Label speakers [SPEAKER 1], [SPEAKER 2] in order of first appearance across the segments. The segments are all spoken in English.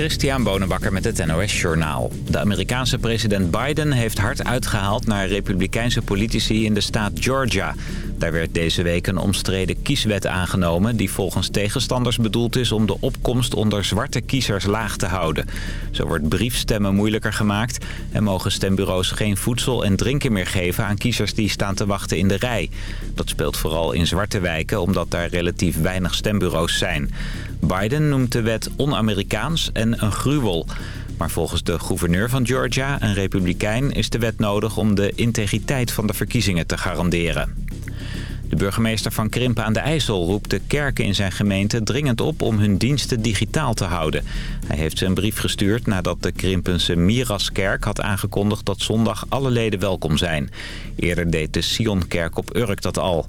[SPEAKER 1] Christian Bonenbakker met het NOS Journaal. De Amerikaanse president Biden heeft hard uitgehaald naar republikeinse politici in de staat Georgia. Daar werd deze week een omstreden kieswet aangenomen... die volgens tegenstanders bedoeld is om de opkomst onder zwarte kiezers laag te houden. Zo wordt briefstemmen moeilijker gemaakt... en mogen stembureaus geen voedsel en drinken meer geven aan kiezers die staan te wachten in de rij. Dat speelt vooral in zwarte wijken omdat daar relatief weinig stembureaus zijn. Biden noemt de wet on-Amerikaans en een gruwel. Maar volgens de gouverneur van Georgia, een republikein, is de wet nodig om de integriteit van de verkiezingen te garanderen. De burgemeester van Krimpen aan de IJssel roept de kerken in zijn gemeente dringend op om hun diensten digitaal te houden. Hij heeft zijn brief gestuurd nadat de Krimpense Miraskerk had aangekondigd dat zondag alle leden welkom zijn. Eerder deed de Sionkerk op Urk dat al.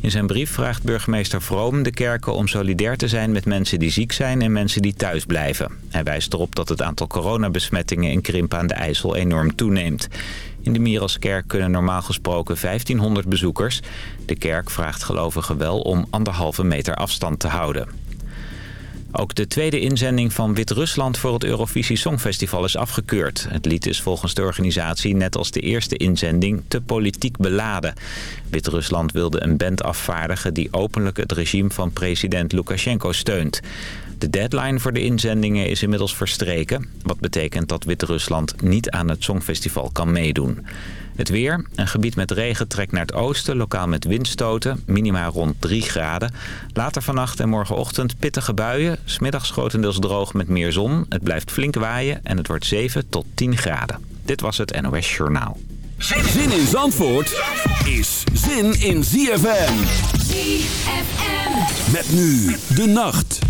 [SPEAKER 1] In zijn brief vraagt burgemeester Vroom de kerken om solidair te zijn met mensen die ziek zijn en mensen die thuis blijven. Hij wijst erop dat het aantal coronabesmettingen in Krimpen aan de IJssel enorm toeneemt. In de Miraskerk kunnen normaal gesproken 1500 bezoekers. De kerk vraagt gelovigen wel om anderhalve meter afstand te houden. Ook de tweede inzending van Wit-Rusland voor het Eurovisie Songfestival is afgekeurd. Het lied is volgens de organisatie net als de eerste inzending te politiek beladen. Wit-Rusland wilde een band afvaardigen die openlijk het regime van president Lukashenko steunt. De deadline voor de inzendingen is inmiddels verstreken. Wat betekent dat Wit-Rusland niet aan het Songfestival kan meedoen. Het weer. Een gebied met regen trekt naar het oosten, lokaal met windstoten. Minima rond 3 graden. Later vannacht en morgenochtend pittige buien. Smiddags grotendeels droog met meer zon. Het blijft flink waaien en het wordt 7 tot 10 graden. Dit was het NOS Journaal.
[SPEAKER 2] Zin in Zandvoort is zin in ZFM. ZFM. Met nu de nacht.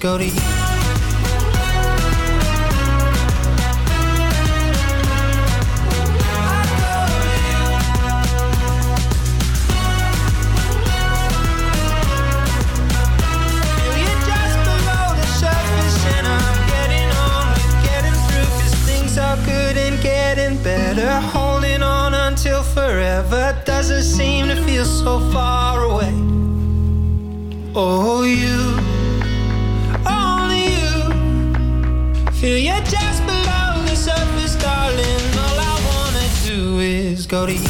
[SPEAKER 3] is go to you. good and getting better Holding on until forever Doesn't seem to feel so far away Oh, go to you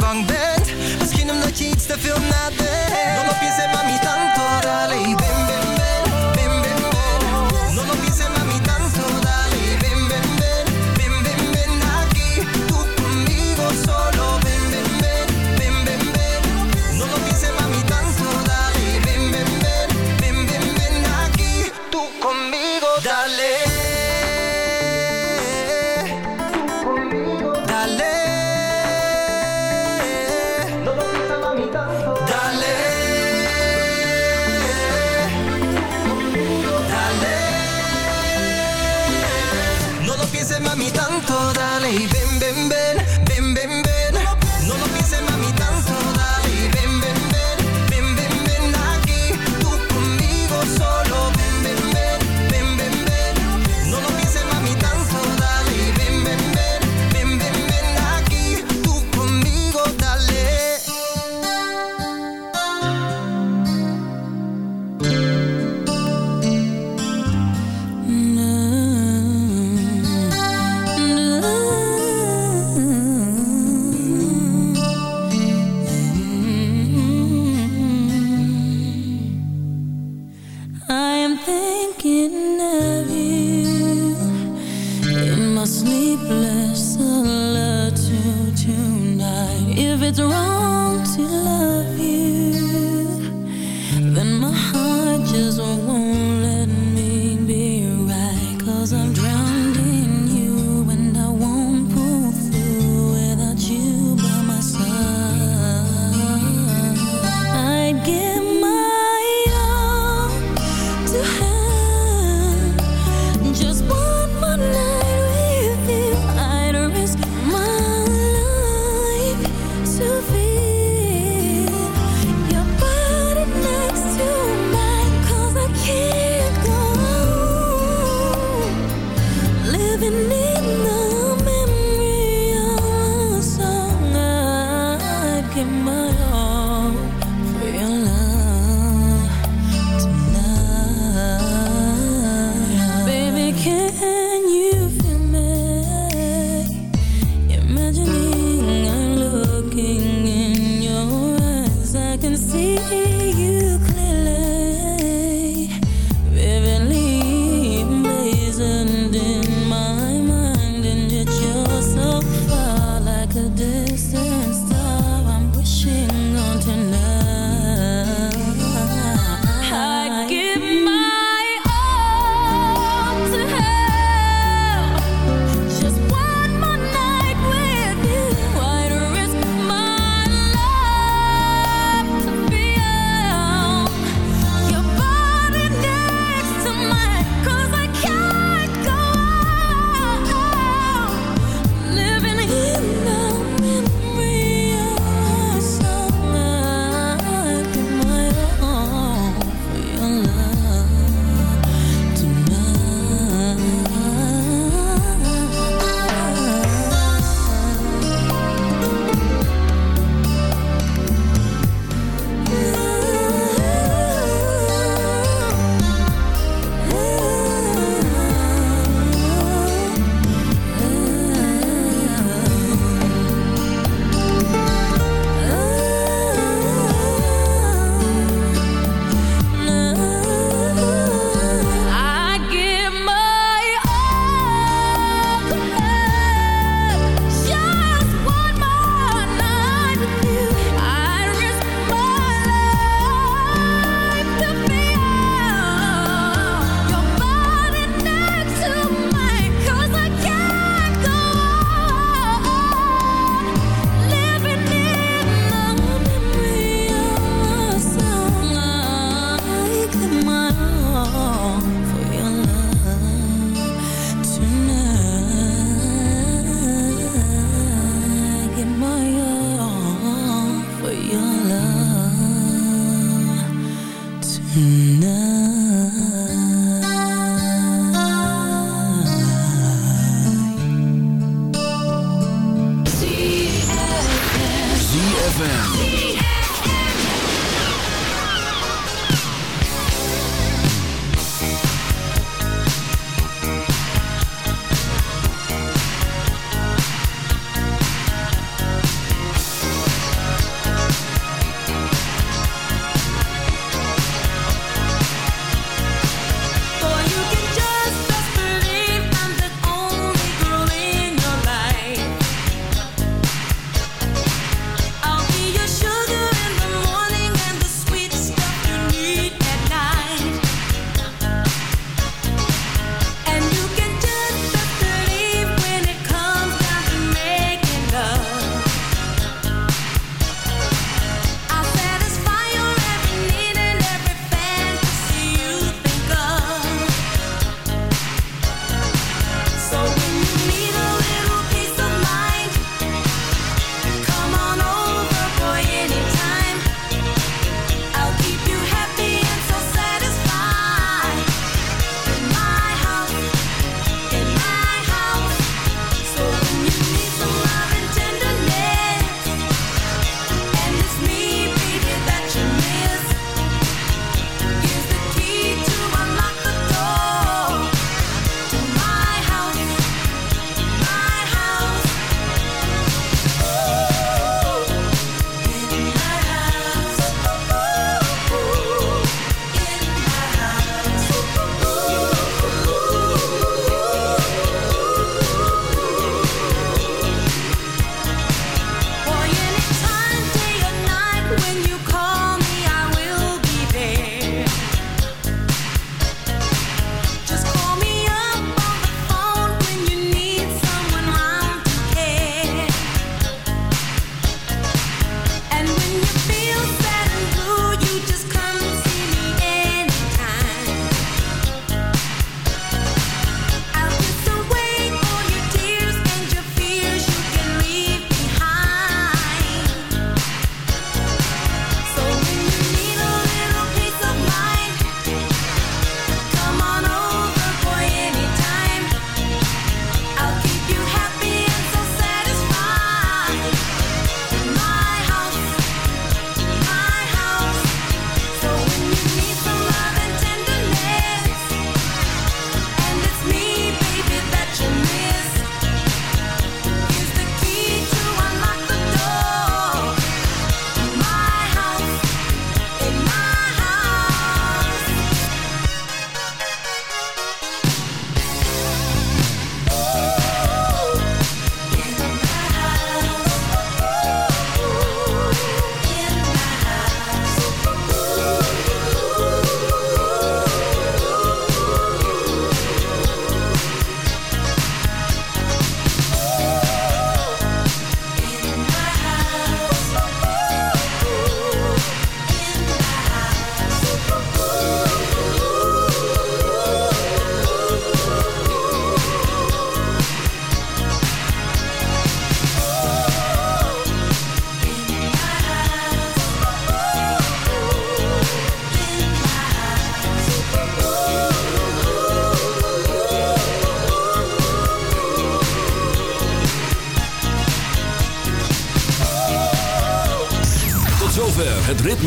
[SPEAKER 4] bang bent. Misschien omdat je iets te veel nadenkt.
[SPEAKER 2] Dan op jezelf